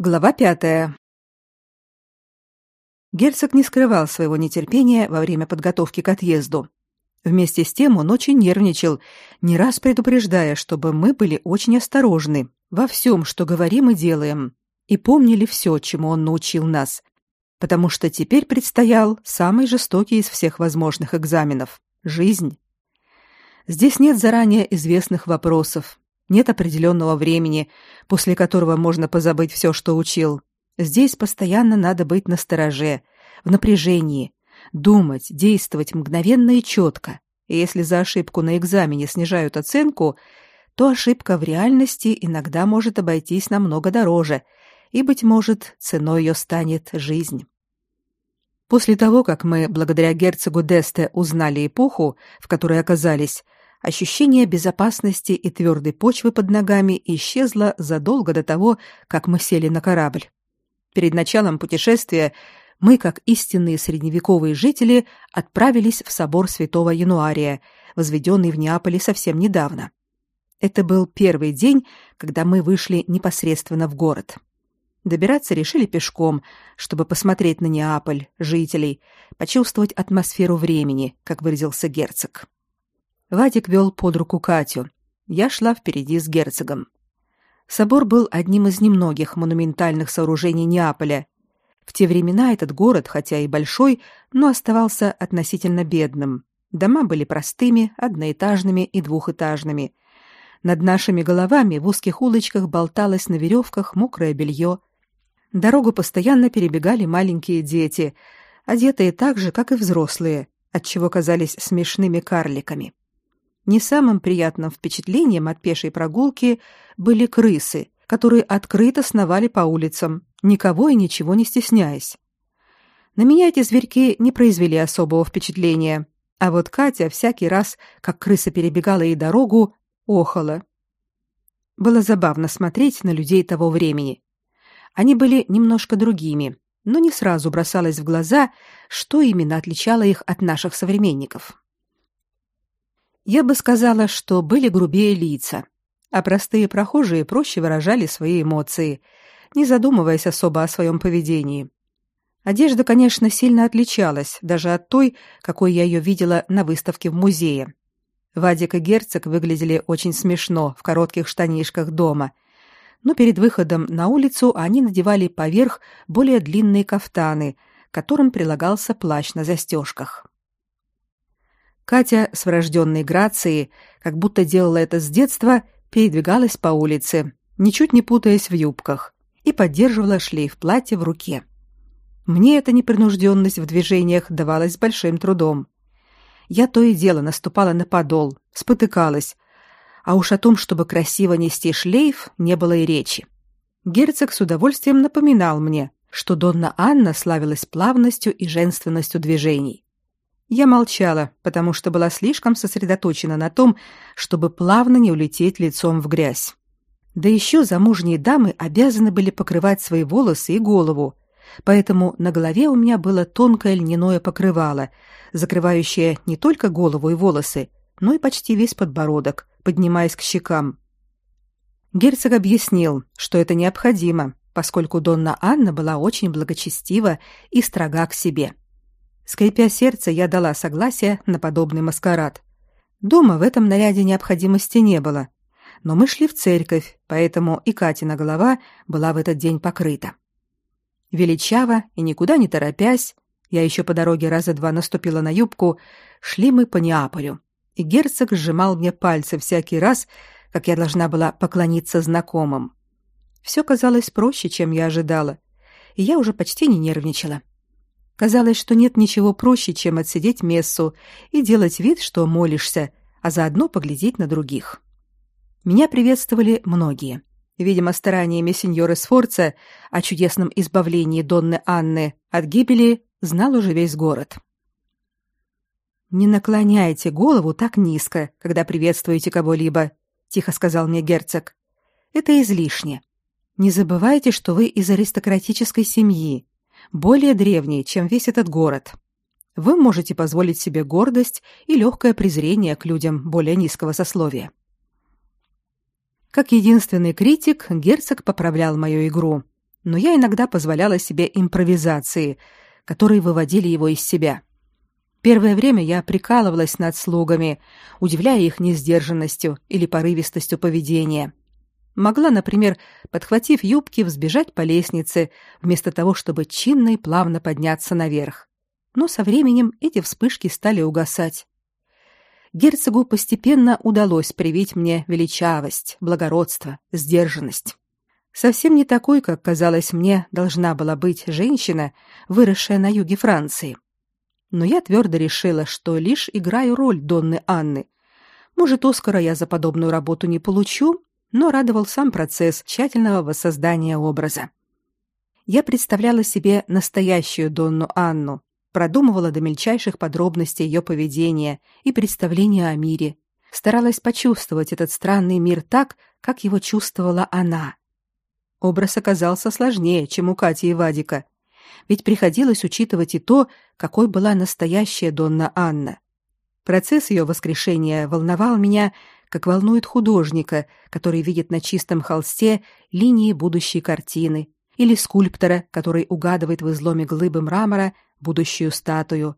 Глава пятая. Герцог не скрывал своего нетерпения во время подготовки к отъезду. Вместе с тем он очень нервничал, не раз предупреждая, чтобы мы были очень осторожны во всем, что говорим и делаем, и помнили все, чему он научил нас, потому что теперь предстоял самый жестокий из всех возможных экзаменов — жизнь. Здесь нет заранее известных вопросов, нет определенного времени, после которого можно позабыть все, что учил. Здесь постоянно надо быть настороже, в напряжении, думать, действовать мгновенно и четко. И если за ошибку на экзамене снижают оценку, то ошибка в реальности иногда может обойтись намного дороже, и, быть может, ценой ее станет жизнь. После того, как мы, благодаря герцогу Десте, узнали эпоху, в которой оказались, ощущение безопасности и твердой почвы под ногами исчезло задолго до того, как мы сели на корабль. Перед началом путешествия мы, как истинные средневековые жители, отправились в собор Святого Януария, возведенный в Неаполе совсем недавно. Это был первый день, когда мы вышли непосредственно в город. Добираться решили пешком, чтобы посмотреть на Неаполь, жителей, почувствовать атмосферу времени, как выразился герцог. Вадик вел под руку Катю. Я шла впереди с герцогом. Собор был одним из немногих монументальных сооружений Неаполя. В те времена этот город, хотя и большой, но оставался относительно бедным. Дома были простыми, одноэтажными и двухэтажными. Над нашими головами в узких улочках болталось на веревках мокрое белье. Дорогу постоянно перебегали маленькие дети, одетые так же, как и взрослые, отчего казались смешными карликами. Не самым приятным впечатлением от пешей прогулки были крысы, которые открыто сновали по улицам, никого и ничего не стесняясь. На меня эти зверьки не произвели особого впечатления, а вот Катя всякий раз, как крыса перебегала ей дорогу, охала. Было забавно смотреть на людей того времени. Они были немножко другими, но не сразу бросалось в глаза, что именно отличало их от наших современников. Я бы сказала, что были грубее лица, а простые прохожие проще выражали свои эмоции, не задумываясь особо о своем поведении. Одежда, конечно, сильно отличалась даже от той, какой я ее видела на выставке в музее. Вадик и Герцог выглядели очень смешно в коротких штанишках дома, но перед выходом на улицу они надевали поверх более длинные кафтаны, которым прилагался плащ на застежках. Катя с врожденной грацией, как будто делала это с детства, передвигалась по улице, ничуть не путаясь в юбках, и поддерживала шлейф платья в руке. Мне эта непринужденность в движениях давалась с большим трудом. Я то и дело наступала на подол, спотыкалась, а уж о том, чтобы красиво нести шлейф, не было и речи. Герцог с удовольствием напоминал мне, что Донна Анна славилась плавностью и женственностью движений. Я молчала, потому что была слишком сосредоточена на том, чтобы плавно не улететь лицом в грязь. Да еще замужние дамы обязаны были покрывать свои волосы и голову, поэтому на голове у меня было тонкое льняное покрывало, закрывающее не только голову и волосы, но и почти весь подбородок, поднимаясь к щекам. Герцог объяснил, что это необходимо, поскольку Донна Анна была очень благочестива и строга к себе. — Скрипя сердце, я дала согласие на подобный маскарад. Дома в этом наряде необходимости не было, но мы шли в церковь, поэтому и Катина голова была в этот день покрыта. Величаво и никуда не торопясь, я еще по дороге раза два наступила на юбку, шли мы по Неаполю, и герцог сжимал мне пальцы всякий раз, как я должна была поклониться знакомым. Все казалось проще, чем я ожидала, и я уже почти не нервничала. Казалось, что нет ничего проще, чем отсидеть мессу и делать вид, что молишься, а заодно поглядеть на других. Меня приветствовали многие. Видимо, стараниями сеньора Сфорца о чудесном избавлении Донны Анны от гибели знал уже весь город. «Не наклоняйте голову так низко, когда приветствуете кого-либо», — тихо сказал мне герцог. «Это излишне. Не забывайте, что вы из аристократической семьи, более древний, чем весь этот город. Вы можете позволить себе гордость и легкое презрение к людям более низкого сословия. Как единственный критик, герцог поправлял мою игру. но я иногда позволяла себе импровизации, которые выводили его из себя. Первое время я прикалывалась над слугами, удивляя их несдержанностью или порывистостью поведения. Могла, например, подхватив юбки, взбежать по лестнице, вместо того, чтобы чинно и плавно подняться наверх. Но со временем эти вспышки стали угасать. Герцогу постепенно удалось привить мне величавость, благородство, сдержанность. Совсем не такой, как казалось мне, должна была быть женщина, выросшая на юге Франции. Но я твердо решила, что лишь играю роль Донны Анны. Может, Оскара я за подобную работу не получу, но радовал сам процесс тщательного воссоздания образа. Я представляла себе настоящую Донну Анну, продумывала до мельчайших подробностей ее поведения и представления о мире, старалась почувствовать этот странный мир так, как его чувствовала она. Образ оказался сложнее, чем у Кати и Вадика, ведь приходилось учитывать и то, какой была настоящая Донна Анна. Процесс ее воскрешения волновал меня как волнует художника, который видит на чистом холсте линии будущей картины, или скульптора, который угадывает в изломе глыбы мрамора будущую статую,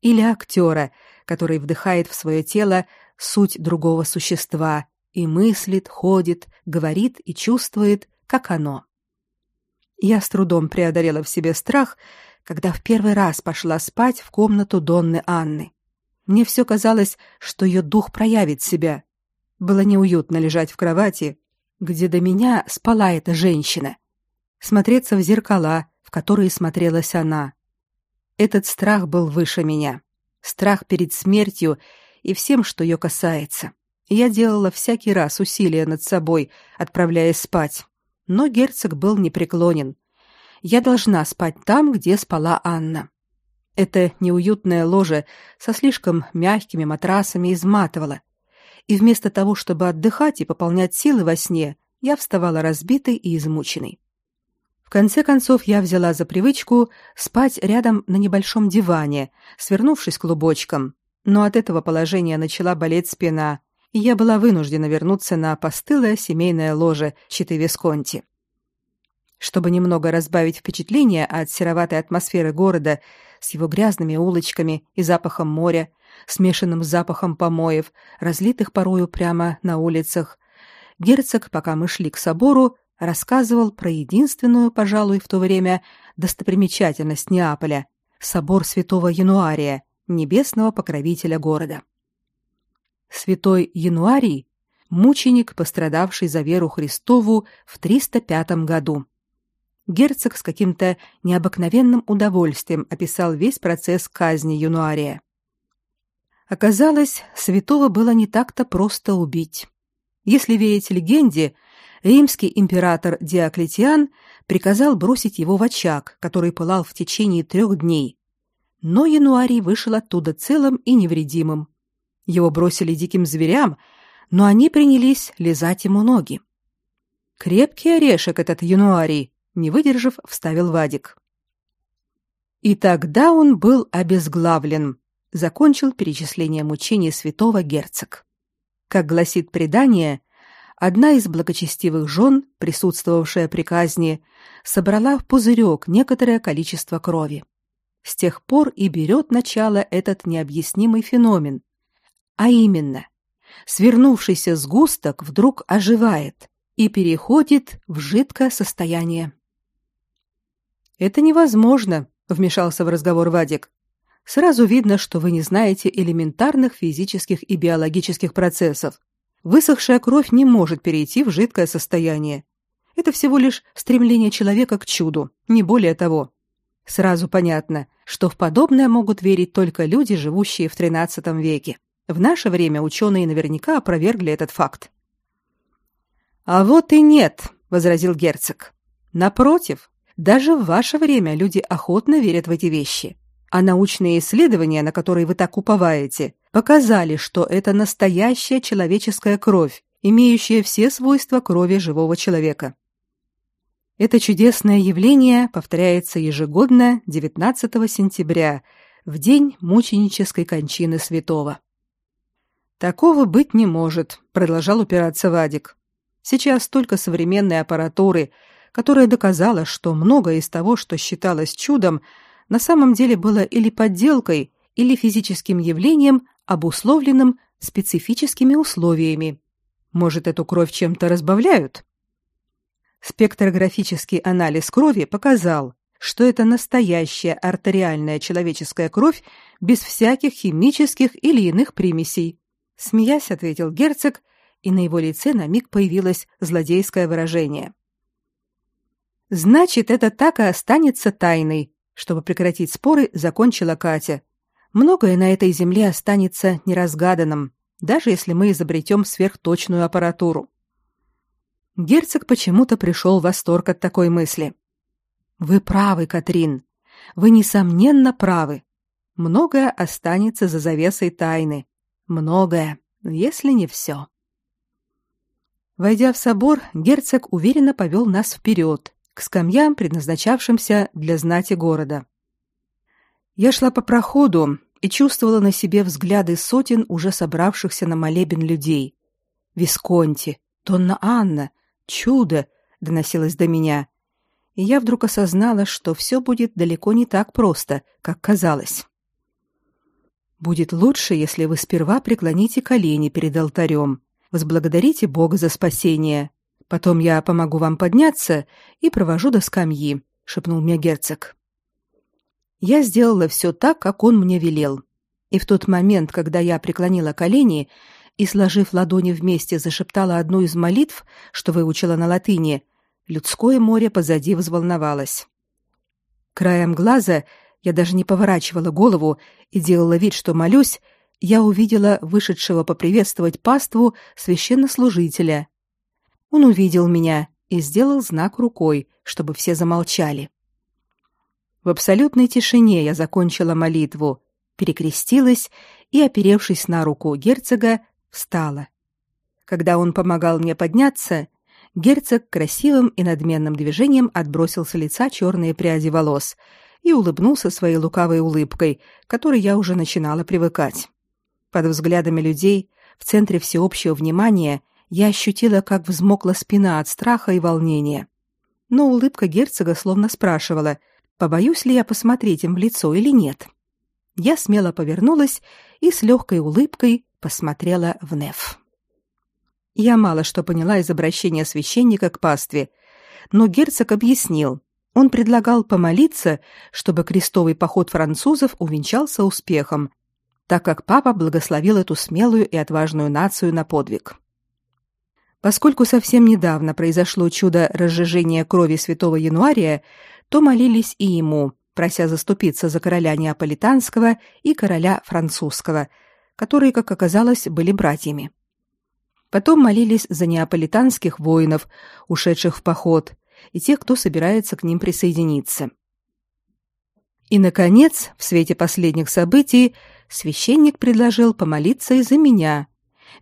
или актера, который вдыхает в свое тело суть другого существа и мыслит, ходит, говорит и чувствует, как оно. Я с трудом преодолела в себе страх, когда в первый раз пошла спать в комнату Донны Анны. Мне все казалось, что ее дух проявит себя, было неуютно лежать в кровати, где до меня спала эта женщина, смотреться в зеркала, в которые смотрелась она. Этот страх был выше меня. Страх перед смертью и всем, что ее касается. Я делала всякий раз усилия над собой, отправляясь спать. Но герцог был непреклонен. Я должна спать там, где спала Анна. Это неуютное ложе со слишком мягкими матрасами изматывало и вместо того, чтобы отдыхать и пополнять силы во сне, я вставала разбитой и измученной. В конце концов я взяла за привычку спать рядом на небольшом диване, свернувшись клубочком, но от этого положения начала болеть спина, и я была вынуждена вернуться на постылое семейное ложе Читы Висконти. Чтобы немного разбавить впечатление от сероватой атмосферы города с его грязными улочками и запахом моря, смешанным с запахом помоев, разлитых порою прямо на улицах, герцог, пока мы шли к собору, рассказывал про единственную, пожалуй, в то время достопримечательность Неаполя собор Святого Януария, небесного покровителя города. Святой Януарий мученик, пострадавший за веру Христову в 305 году. Герцог с каким-то необыкновенным удовольствием описал весь процесс казни Януария. Оказалось, святого было не так-то просто убить. Если верить легенде, римский император Диоклетиан приказал бросить его в очаг, который пылал в течение трех дней. Но Януарий вышел оттуда целым и невредимым. Его бросили диким зверям, но они принялись лизать ему ноги. Крепкий орешек этот Януарий, не выдержав, вставил Вадик. И тогда он был обезглавлен, закончил перечисление мучений святого герцог. Как гласит предание, одна из благочестивых жен, присутствовавшая при казни, собрала в пузырек некоторое количество крови. С тех пор и берет начало этот необъяснимый феномен. А именно, свернувшийся сгусток вдруг оживает и переходит в жидкое состояние. «Это невозможно», — вмешался в разговор Вадик. Сразу видно, что вы не знаете элементарных физических и биологических процессов. Высохшая кровь не может перейти в жидкое состояние. Это всего лишь стремление человека к чуду, не более того. Сразу понятно, что в подобное могут верить только люди, живущие в XIII веке. В наше время ученые наверняка опровергли этот факт. А вот и нет, возразил герцог. Напротив, даже в ваше время люди охотно верят в эти вещи. А научные исследования, на которые вы так уповаете, показали, что это настоящая человеческая кровь, имеющая все свойства крови живого человека. Это чудесное явление повторяется ежегодно 19 сентября, в день мученической кончины святого. Такого быть не может, продолжал упираться Вадик. Сейчас столько современной аппаратуры, которая доказала, что многое из того, что считалось чудом, на самом деле было или подделкой, или физическим явлением, обусловленным специфическими условиями. Может, эту кровь чем-то разбавляют? Спектрографический анализ крови показал, что это настоящая артериальная человеческая кровь без всяких химических или иных примесей. Смеясь, ответил герцог, и на его лице на миг появилось злодейское выражение. Значит, это так и останется тайной, чтобы прекратить споры, закончила Катя. Многое на этой земле останется неразгаданным, даже если мы изобретем сверхточную аппаратуру. Герцог почему-то пришел в восторг от такой мысли. Вы правы, Катрин. Вы несомненно правы. Многое останется за завесой тайны. Многое, если не все. Войдя в собор, герцог уверенно повел нас вперед, к скамьям, предназначавшимся для знати города. Я шла по проходу и чувствовала на себе взгляды сотен уже собравшихся на молебен людей. Висконти, Донна Анна, чудо, доносилось до меня. И я вдруг осознала, что все будет далеко не так просто, как казалось. Будет лучше, если вы сперва преклоните колени перед алтарем, возблагодарите Бога за спасение. Потом я помогу вам подняться и провожу до скамьи, шепнул мне герцог. Я сделала все так, как он мне велел. И в тот момент, когда я преклонила колени, и, сложив ладони вместе, зашептала одну из молитв, что выучила на латыни, людское море позади взволновалось. Краем глаза я даже не поворачивала голову и делала вид, что молюсь, я увидела вышедшего поприветствовать паству священнослужителя. Он увидел меня и сделал знак рукой, чтобы все замолчали. В абсолютной тишине я закончила молитву, перекрестилась и, оперевшись на руку герцога, встала. Когда он помогал мне подняться, герцог красивым и надменным движением отбросил с лица черные пряди волос и улыбнулся своей лукавой улыбкой, которой я уже начинала привыкать. Под взглядами людей, в центре всеобщего внимания, я ощутила, как взмокла спина от страха и волнения. Но улыбка герцога словно спрашивала, побоюсь ли я посмотреть им в лицо или нет. Я смело повернулась и с легкой улыбкой посмотрела в Неф. Я мало что поняла из обращения священника к пастве, но герцог объяснил. Он предлагал помолиться, чтобы крестовый поход французов увенчался успехом, так как папа благословил эту смелую и отважную нацию на подвиг. Поскольку совсем недавно произошло чудо разжижения крови святого Януария, то молились и ему, прося заступиться за короля неаполитанского и короля французского – которые, как оказалось, были братьями. Потом молились за неаполитанских воинов, ушедших в поход, и тех, кто собирается к ним присоединиться. И наконец, в свете последних событий, священник предложил помолиться и за меня.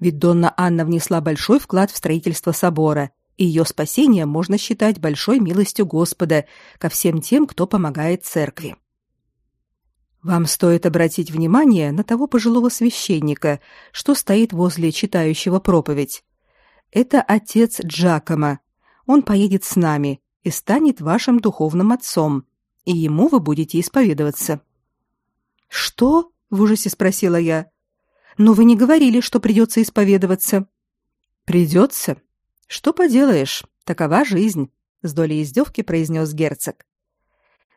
Ведь Донна Анна внесла большой вклад в строительство собора, и ее спасение можно считать большой милостью Господа ко всем тем, кто помогает церкви. Вам стоит обратить внимание на того пожилого священника, что стоит возле читающего проповедь. Это отец Джакома. Он поедет с нами и станет вашим духовным отцом, и ему вы будете исповедоваться. Что? в ужасе спросила я. Но вы не говорили, что придется исповедоваться. Придется. Что поделаешь? Такова жизнь, с долей издевки произнес герцог.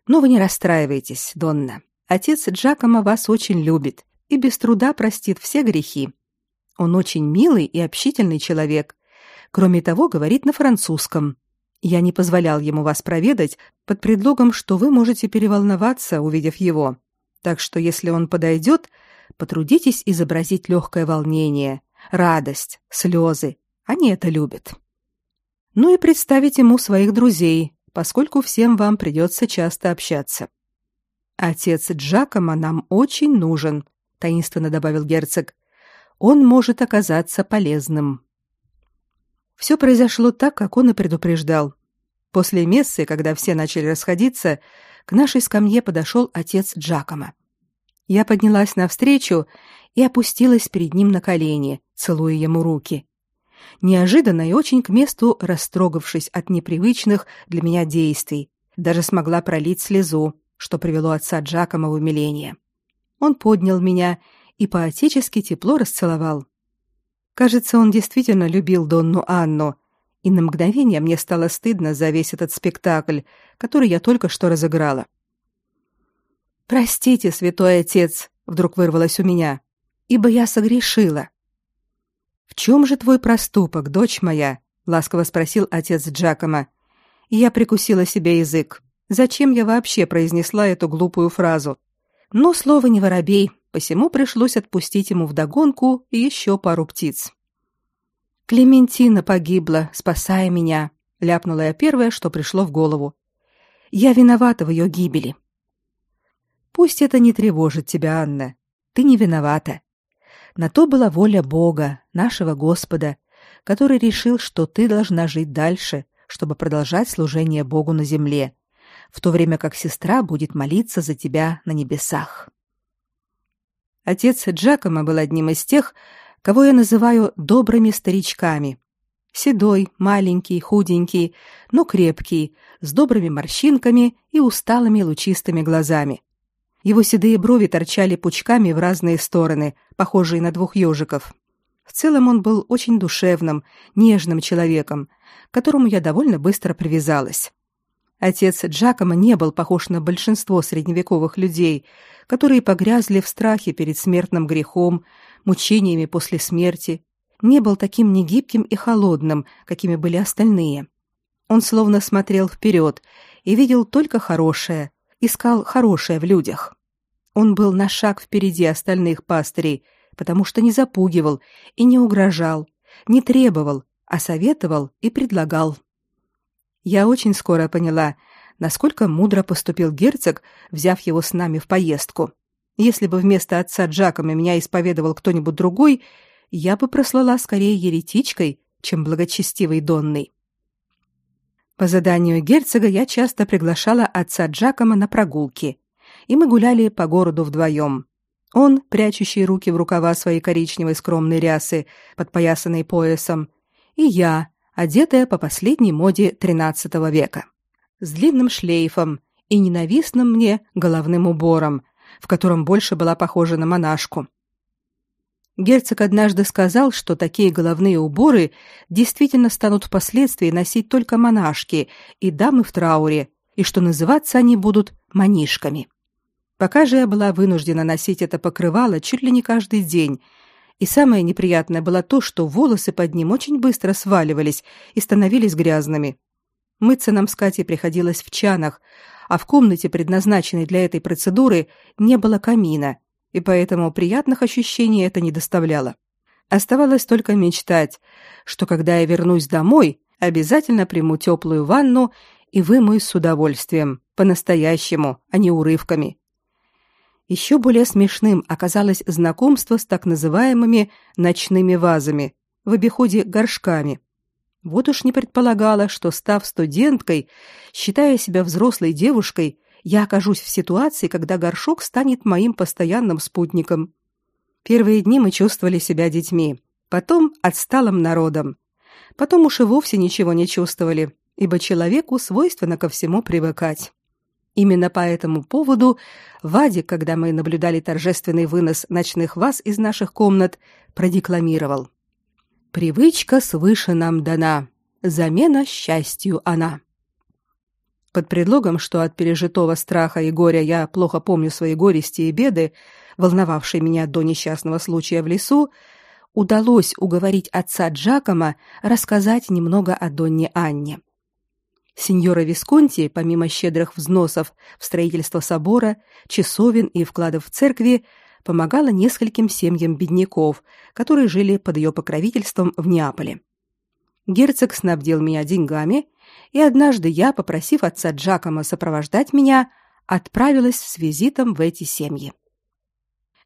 Но вы не расстраивайтесь, Донна. Отец Джакома вас очень любит и без труда простит все грехи. Он очень милый и общительный человек. Кроме того, говорит на французском. Я не позволял ему вас проведать под предлогом, что вы можете переволноваться, увидев его. Так что если он подойдет, потрудитесь изобразить легкое волнение, радость, слезы. Они это любят. Ну и представить ему своих друзей, поскольку всем вам придется часто общаться. Отец Джакома нам очень нужен, таинственно добавил герцог. Он может оказаться полезным. Все произошло так, как он и предупреждал. После мессы, когда все начали расходиться, к нашей скамье подошел отец Джакома. Я поднялась навстречу и опустилась перед ним на колени, целуя ему руки. неожиданно и очень к месту растрогавшись от непривычных для меня действий, даже смогла пролить слезу, что привело отца Джакома в умиление. Он поднял меня и поотечески тепло расцеловал. Кажется, он действительно любил Донну Анну, и на мгновение мне стало стыдно за весь этот спектакль, который я только что разыграла. «Простите, святой отец», — вдруг вырвалось у меня, — «ибо я согрешила». «В чем же твой проступок, дочь моя?» — ласково спросил отец Джакома. Я прикусила себе язык. Зачем я вообще произнесла эту глупую фразу? Но слово не воробей, посему пришлось отпустить ему вдогонку еще пару птиц. Клементина погибла, спасая меня, ляпнула я первое, что пришло в голову. Я виновата в ее гибели. Пусть это не тревожит тебя, Анна. Ты не виновата. На то была воля Бога, нашего Господа, который решил, что ты должна жить дальше, чтобы продолжать служение Богу на земле, в то время как сестра будет молиться за тебя на небесах. Отец Джакома был одним из тех, кого я называю добрыми старичками. Седой, маленький, худенький, но крепкий, с добрыми морщинками и усталыми лучистыми глазами. Его седые брови торчали пучками в разные стороны, похожие на двух ежиков. В целом он был очень душевным, нежным человеком, к которому я довольно быстро привязалась. Отец Джакома не был похож на большинство средневековых людей, которые погрязли в страхе перед смертным грехом, мучениями после смерти, не был таким негибким и холодным, какими были остальные. Он словно смотрел вперед и видел только хорошее, искал хорошее в людях. Он был на шаг впереди остальных пастырей, потому что не запугивал и не угрожал, не требовал, а советовал и предлагал. Я очень скоро поняла, насколько мудро поступил герцог, взяв его с нами в поездку. Если бы вместо отца Джакома меня исповедовал кто-нибудь другой, я бы прослала скорее еретичкой, чем благочестивой Донной. По заданию герцога я часто приглашала отца Джакома на прогулки, и мы гуляли по городу вдвоем. Он, прячущий руки в рукава своей коричневой скромной рясы, подпоясанной поясом, и я, одетая по последней моде XIII века, с длинным шлейфом и ненавистным мне головным убором, в котором больше была похожа на монашку. Герцог однажды сказал, что такие головные уборы действительно станут впоследствии носить только монашки и дамы в трауре, и что называться они будут манишками. Пока же я была вынуждена носить это покрывало чуть ли не каждый день, и самое неприятное было то, что волосы под ним очень быстро сваливались и становились грязными. Мыться нам с Катей приходилось в чанах, а в комнате, предназначенной для этой процедуры, не было камина, и поэтому приятных ощущений это не доставляло. Оставалось только мечтать, что когда я вернусь домой, обязательно приму теплую ванну и вымоюсь с удовольствием, по-настоящему, а не урывками. Еще более смешным оказалось знакомство с так называемыми ночными вазами, в обиходе горшками – вот уж не предполагала, что, став студенткой, считая себя взрослой девушкой, я окажусь в ситуации, когда горшок станет моим постоянным спутником. Первые дни мы чувствовали себя детьми, потом отсталым народом. Потом уж и вовсе ничего не чувствовали, ибо человеку свойственно ко всему привыкать. Именно по этому поводу Вадик, когда мы наблюдали торжественный вынос ночных ваз из наших комнат, продекламировал. Привычка свыше нам дана, замена счастью она. Под предлогом, что от пережитого страха и горя я плохо помню свои горести и беды, волновавшие меня до несчастного случая в лесу, удалось уговорить отца Джакома рассказать немного о Донне Анне. Сеньора Висконти, помимо щедрых взносов в строительство собора, часовен и вкладов в церкви, помогала нескольким семьям бедняков, которые жили под ее покровительством в Неаполе. Герцог снабдил меня деньгами, и однажды я, попросив отца Джакома сопровождать меня, отправилась с визитом в эти семьи.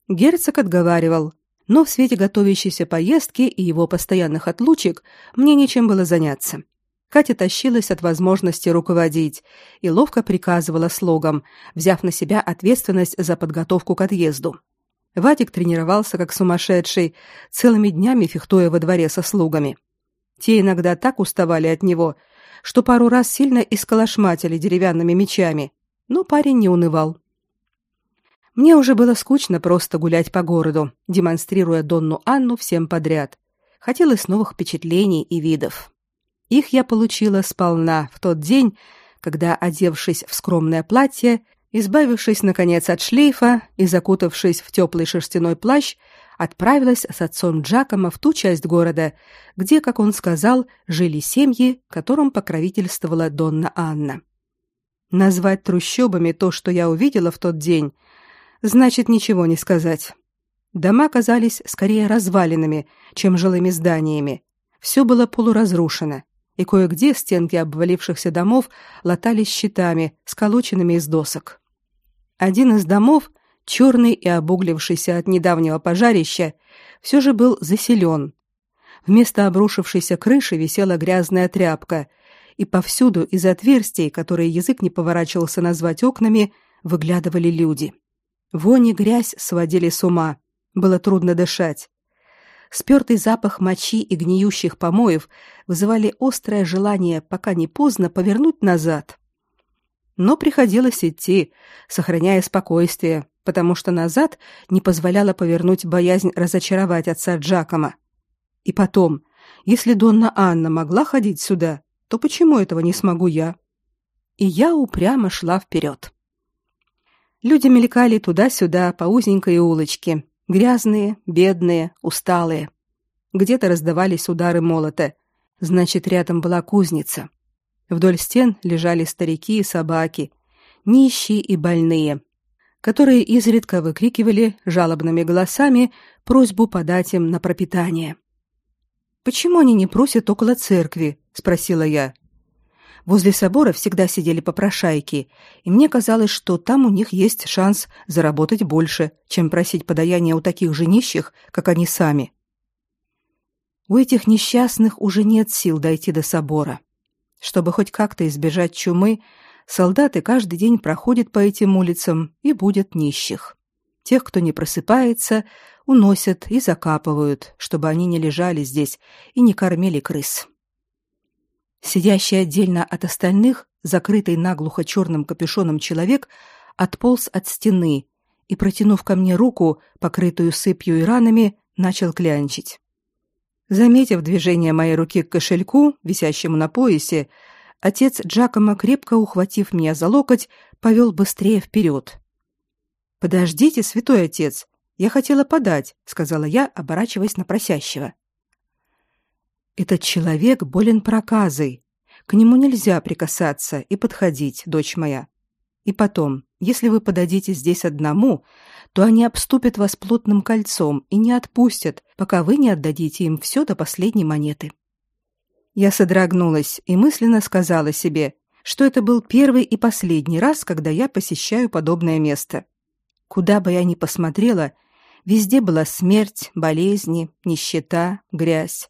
Герцог отговаривал, но в свете готовящейся поездки и его постоянных отлучек мне нечем было заняться. Катя тащилась от возможности руководить и ловко приказывала слугам, взяв на себя ответственность за подготовку к отъезду. Вадик тренировался как сумасшедший, целыми днями фехтуя во дворе со слугами. Те иногда так уставали от него, что пару раз сильно исколошматили деревянными мечами, но парень не унывал. Мне уже было скучно просто гулять по городу, демонстрируя Донну Анну всем подряд. Хотелось новых впечатлений и видов. Их я получила сполна в тот день, когда, одевшись в скромное платье, избавившись наконец от шлейфа и закутавшись в теплый шерстяной плащ, отправилась с отцом Джакома в ту часть города, где, как он сказал, жили семьи, которым покровительствовала Донна Анна. Назвать трущобами то, что я увидела в тот день, значит ничего не сказать. Дома казались скорее развалинами, чем жилыми зданиями. Все было полуразрушено, и кое-где стенки обвалившихся домов латались щитами, сколоченными из досок. Один из домов, черный и обуглившийся от недавнего пожарища, все же был заселен. Вместо обрушившейся крыши висела грязная тряпка, и повсюду из отверстий, которые язык не поворачивался назвать окнами, выглядывали люди. Вонь и грязь сводили с ума. Было трудно дышать. Спертый запах мочи и гниющих помоев вызывали острое желание, пока не поздно, повернуть назад. Но приходилось идти, сохраняя спокойствие, потому что назад не позволяла повернуть боязнь разочаровать отца Джакома. И потом, если Донна Анна могла ходить сюда, то почему этого не смогу я? И я упрямо шла вперед. Люди мелькали туда-сюда по узенькой улочке, грязные, бедные, усталые. Где-то раздавались удары молота. Значит, рядом была кузница. Вдоль стен лежали старики и собаки, нищие и больные, которые изредка выкрикивали жалобными голосами просьбу подать им на пропитание. Почему они не просят около церкви, спросила я. Возле собора всегда сидели попрошайки, и мне казалось, что там у них есть шанс заработать больше, чем просить подаяния у таких же нищих, как они сами. У этих несчастных уже нет сил дойти до собора. Чтобы хоть как-то избежать чумы, солдаты каждый день проходят по этим улицам и будут нищих. Тех, кто не просыпается, уносят и закапывают, чтобы они не лежали здесь и не кормили крыс. Сидящий отдельно от остальных, закрытый наглухо черным капюшоном человек, отполз от стены и, протянув ко мне руку, покрытую сыпью и ранами, начал клянчить. Заметив движение моей руки к кошельку, висящему на поясе, отец Джакома, крепко ухватив меня за локоть, повел быстрее вперед. «Подождите, святой отец, я хотела подать», — сказала я, оборачиваясь на просящего. «Этот человек болен проказой. К нему нельзя прикасаться и подходить, дочь моя. И потом, если вы подадите здесь одному, то они обступят вас плотным кольцом и не отпустят, пока вы не отдадите им все до последней монеты. Я содрогнулась и мысленно сказала себе, что это был первый и последний раз, когда я посещаю подобное место. Куда бы я ни посмотрела, везде была смерть, болезни, нищета, грязь.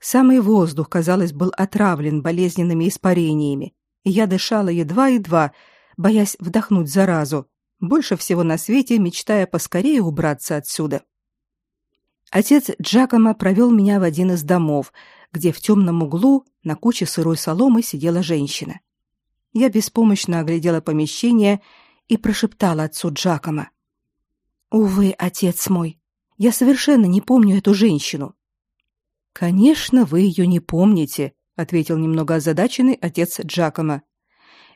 Самый воздух, казалось, был отравлен болезненными испарениями, и я дышала едва-едва, боясь вдохнуть заразу, больше всего на свете мечтая поскорее убраться отсюда. Отец Джакома провел меня в один из домов, где в темном углу на куче сырой соломы сидела женщина. Я беспомощно оглядела помещение и прошептала отцу Джакома. «Увы, отец мой, я совершенно не помню эту женщину». «Конечно, вы ее не помните», — ответил немного озадаченный отец Джакома.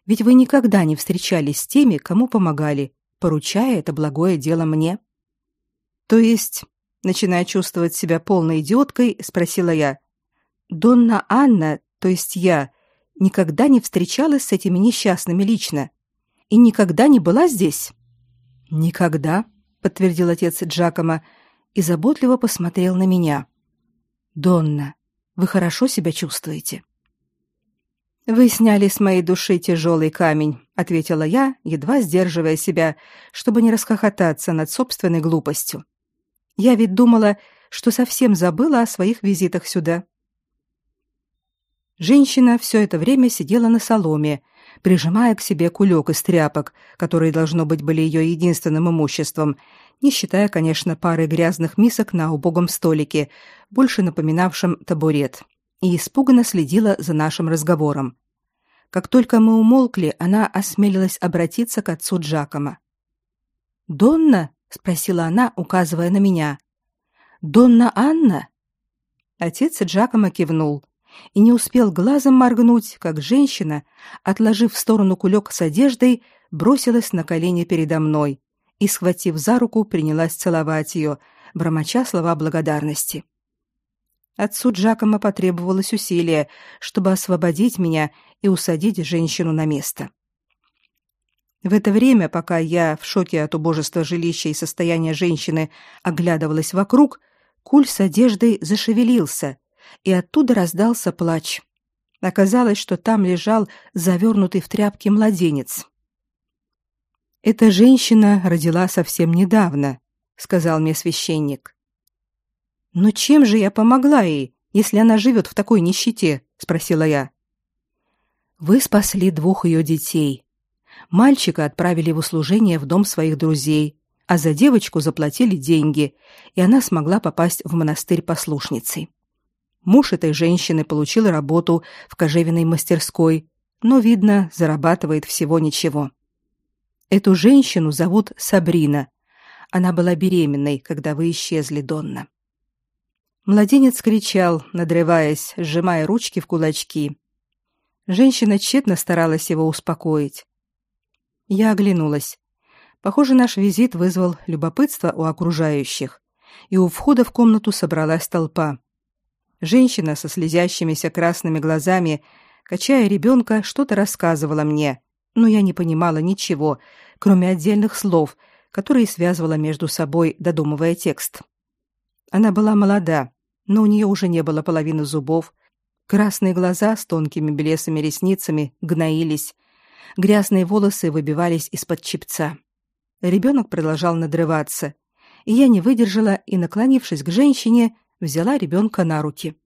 «Ведь вы никогда не встречались с теми, кому помогали, поручая это благое дело мне. То есть, начиная чувствовать себя полной идиоткой, спросила я: "Донна Анна, то есть я, никогда не встречалась с этими несчастными лично и никогда не была здесь?" "Никогда", подтвердил отец Джакома и заботливо посмотрел на меня. "Донна, вы хорошо себя чувствуете?" Вы сняли с моей души тяжелый камень, ответила я, едва сдерживая себя, чтобы не расхохотаться над собственной глупостью. Я ведь думала, что совсем забыла о своих визитах сюда. Женщина все это время сидела на соломе, прижимая к себе кулек из тряпок, которые должно быть были ее единственным имуществом, не считая, конечно, пары грязных мисок на убогом столике, больше напоминавшем табурет. И испуганно следила за нашим разговором. Как только мы умолкли, она осмелилась обратиться к отцу Джакома. «Донна?» — спросила она, указывая на меня. «Донна Анна?» Отец Джакома кивнул и не успел глазом моргнуть, как женщина, отложив в сторону кулек с одеждой, бросилась на колени передо мной и, схватив за руку, принялась целовать ее, бормоча слова благодарности. Отцу Джакома потребовалось усилие, чтобы освободить меня и усадить женщину на место. В это время, пока я в шоке от убожества жилища и состояния женщины оглядывалась вокруг, куль с одеждой зашевелился, и оттуда раздался плач. Оказалось, что там лежал завернутый в тряпки младенец. Эта женщина родила совсем недавно, сказал мне священник. Но чем же я помогла ей, если она живет в такой нищете, спросила я. Вы спасли двух ее детей. Мальчика отправили в услужение в дом своих друзей, а за девочку заплатили деньги, и она смогла попасть в монастырь послушницей. Муж этой женщины получил работу в кожевенной мастерской, но видно, зарабатывает всего ничего. Эту женщину зовут Сабрина. Она была беременной, когда вы исчезли, Донна. Младенец кричал, надрываясь, сжимая ручки в кулачки. Женщина тщетно старалась его успокоить. Я оглянулась. Похоже, наш визит вызвал любопытство у окружающих, и у входа в комнату собралась толпа. Женщина со слезящимися красными глазами, качая ребенка, что-то рассказывала мне, но я не понимала ничего, кроме отдельных слов, которые связывала между собой, додумывая текст. Она была молода, но у нее уже не было половины зубов. Красные глаза с тонкими белесыми ресницами гноились. Грязные волосы выбивались из-под чепца. Ребенок продолжал надрываться. И я не выдержала и, наклонившись к женщине, взяла ребенка на руки.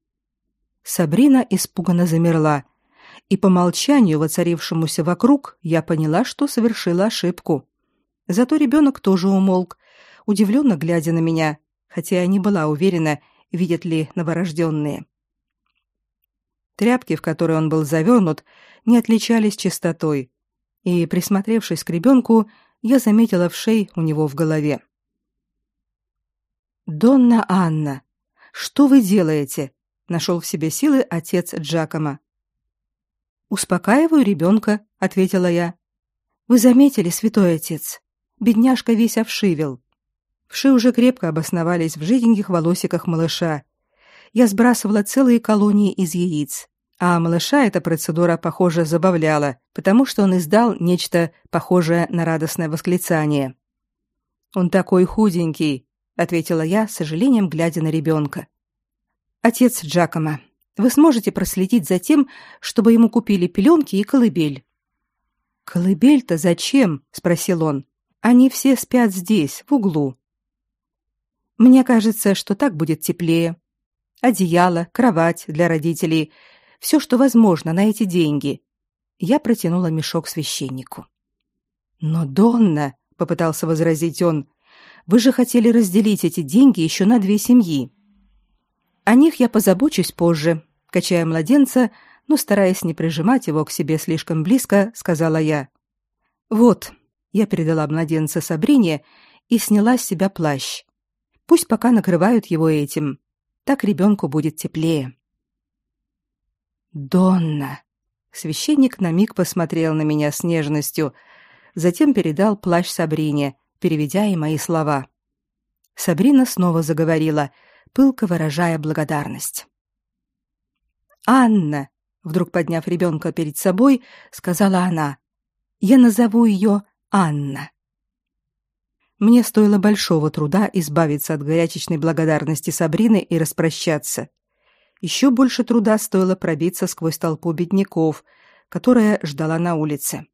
Сабрина испуганно замерла, и по молчанию, воцарившемуся вокруг, я поняла, что совершила ошибку. Зато ребенок тоже умолк, удивленно глядя на меня, хотя я не была уверена, видят ли новорожденные. Тряпки, в которые он был завернут, не отличались чистотой, и, присмотревшись к ребенку, я заметила в шее у него в голове. «Донна Анна, что вы делаете?» — нашел в себе силы отец Джакома. «Успокаиваю ребенка», — ответила я. «Вы заметили, святой отец, бедняжка весь овшивел. Вши уже крепко обосновались в жиденьких волосиках малыша. Я сбрасывала целые колонии из яиц. А малыша эта процедура, похоже, забавляла, потому что он издал нечто похожее на радостное восклицание. «Он такой худенький», — ответила я, с сожалением глядя на ребенка. «Отец Джакома, вы сможете проследить за тем, чтобы ему купили пеленки и колыбель?» «Колыбель-то зачем?» — спросил он. «Они все спят здесь, в углу. Мне кажется, что так будет теплее. Одеяло, кровать для родителей, все, что возможно на эти деньги. Я протянула мешок священнику. Но Донна, попытался возразить он, вы же хотели разделить эти деньги еще на две семьи. О них я позабочусь позже, качая младенца, но стараясь не прижимать его к себе слишком близко, сказала я. Вот, я передала младенца Сабрине и сняла с себя плащ. Пусть пока накрывают его этим. Так ребенку будет теплее. Донна. Священник на миг посмотрел на меня с нежностью, затем передал плащ Сабрине, переведя ей мои слова. Сабрина снова заговорила, пылко выражая благодарность. Анна, вдруг подняв ребенка перед собой, сказала она: "Я назову ее Анна". Мне стоило большого труда избавиться от горячечной благодарности Сабрины и распрощаться. Еще больше труда стоило пробиться сквозь толпу бедняков, которая ждала на улице.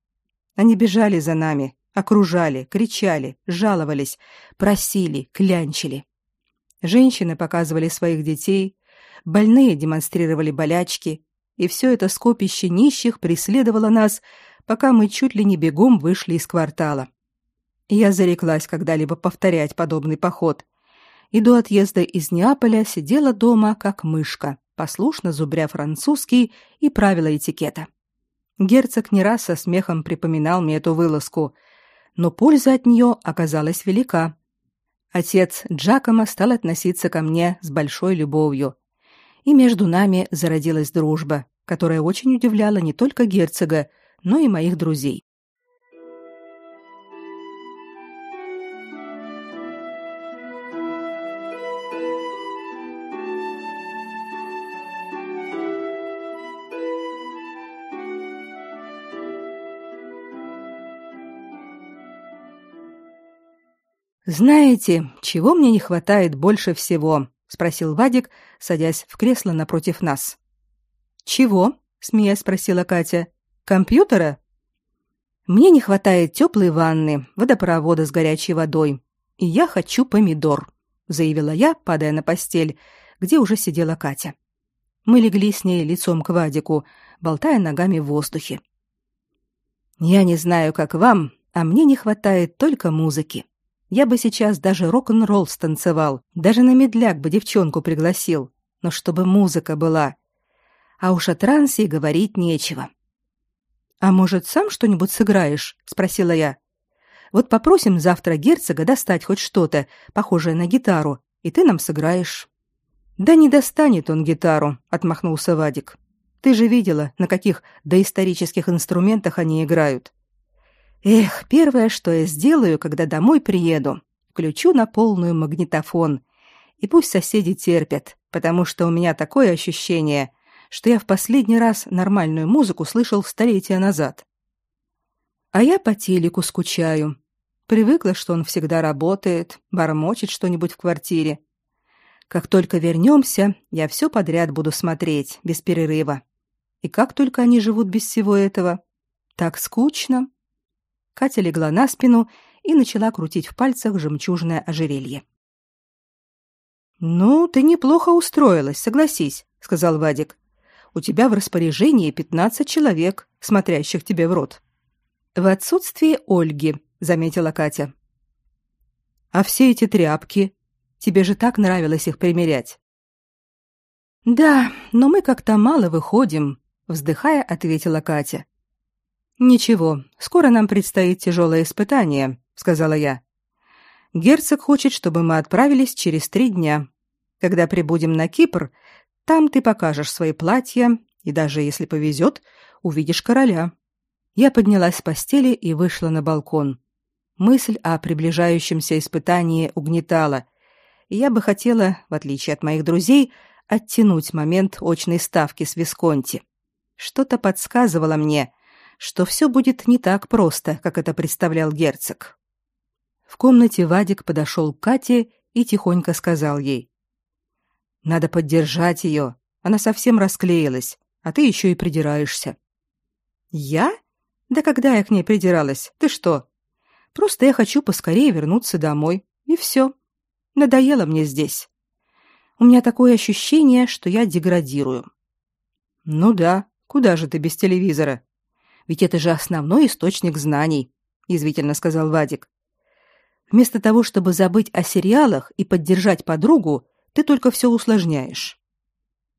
Они бежали за нами, окружали, кричали, жаловались, просили, клянчили. Женщины показывали своих детей, больные демонстрировали болячки, и все это скопище нищих преследовало нас, пока мы чуть ли не бегом вышли из квартала. Я зареклась когда-либо повторять подобный поход. И до отъезда из Неаполя сидела дома, как мышка, послушно зубря французский и правила этикета. Герцог не раз со смехом припоминал мне эту вылазку, но польза от нее оказалась велика. Отец Джакома стал относиться ко мне с большой любовью, и между нами зародилась дружба, которая очень удивляла не только герцога, но и моих друзей. Знаете, чего мне не хватает больше всего? спросил Вадик, садясь в кресло напротив нас. Чего? смеясь спросила Катя. Компьютера? Мне не хватает теплой ванны, водопровода с горячей водой, и я хочу помидор, заявила я, падая на постель, где уже сидела Катя. Мы легли с ней лицом к Вадику, болтая ногами в воздухе. Я не знаю, как вам, а мне не хватает только музыки. Я бы сейчас даже рок-н-ролл станцевал, даже на медляк бы девчонку пригласил, но чтобы музыка была. А уж о трансе говорить нечего. А может, сам что-нибудь сыграешь, спросила я. Вот попросим завтра герцога достать хоть что-то, похожее на гитару, и ты нам сыграешь. Да не достанет он гитару, отмахнулся Вадик. Ты же видела, на каких доисторических инструментах они играют. Эх, первое, что я сделаю, когда домой приеду, включу на полную магнитофон. И пусть соседи терпят, потому что у меня такое ощущение, что я в последний раз нормальную музыку слышал столетия назад. А я по телеку скучаю. Привыкла, что он всегда работает, бормочет что-нибудь в квартире. Как только вернемся, я все подряд буду смотреть, без перерыва. И как только они живут без всего этого? Так скучно. Катя легла на спину и начала крутить в пальцах жемчужное ожерелье. Ну, ты неплохо устроилась, согласись, сказал Вадик. У тебя в распоряжении пятнадцать человек, смотрящих тебе в рот. В отсутствие Ольги, заметила Катя. А все эти тряпки, тебе же так нравилось их примерять. Да, но мы как-то мало выходим, вздыхая, ответила Катя. Ничего, скоро нам предстоит тяжелое испытание, сказала я. Герцог хочет, чтобы мы отправились через три дня. Когда прибудем на Кипр, там ты покажешь свои платья и даже если повезет, увидишь короля. Я поднялась с постели и вышла на балкон. Мысль о приближающемся испытании угнетала, я бы хотела, в отличие от моих друзей, оттянуть момент очной ставки с Висконти. Что-то подсказывало мне, что все будет не так просто, как это представлял герцог. В комнате Вадик подошел к Кате и тихонько сказал ей: "Надо поддержать ее. Она совсем расклеилась, а ты еще и придираешься". "Я? Да когда я к ней придиралась? Ты что? Просто я хочу поскорее вернуться домой, и все. Надоело мне здесь. У меня такое ощущение, что я деградирую". "Ну да, куда же ты без телевизора?" Ведь это же основной источник знаний, язвительно сказал Вадик. Вместо того, чтобы забыть о сериалах и поддержать подругу, ты только все усложняешь.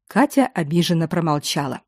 Катя обиженно промолчала.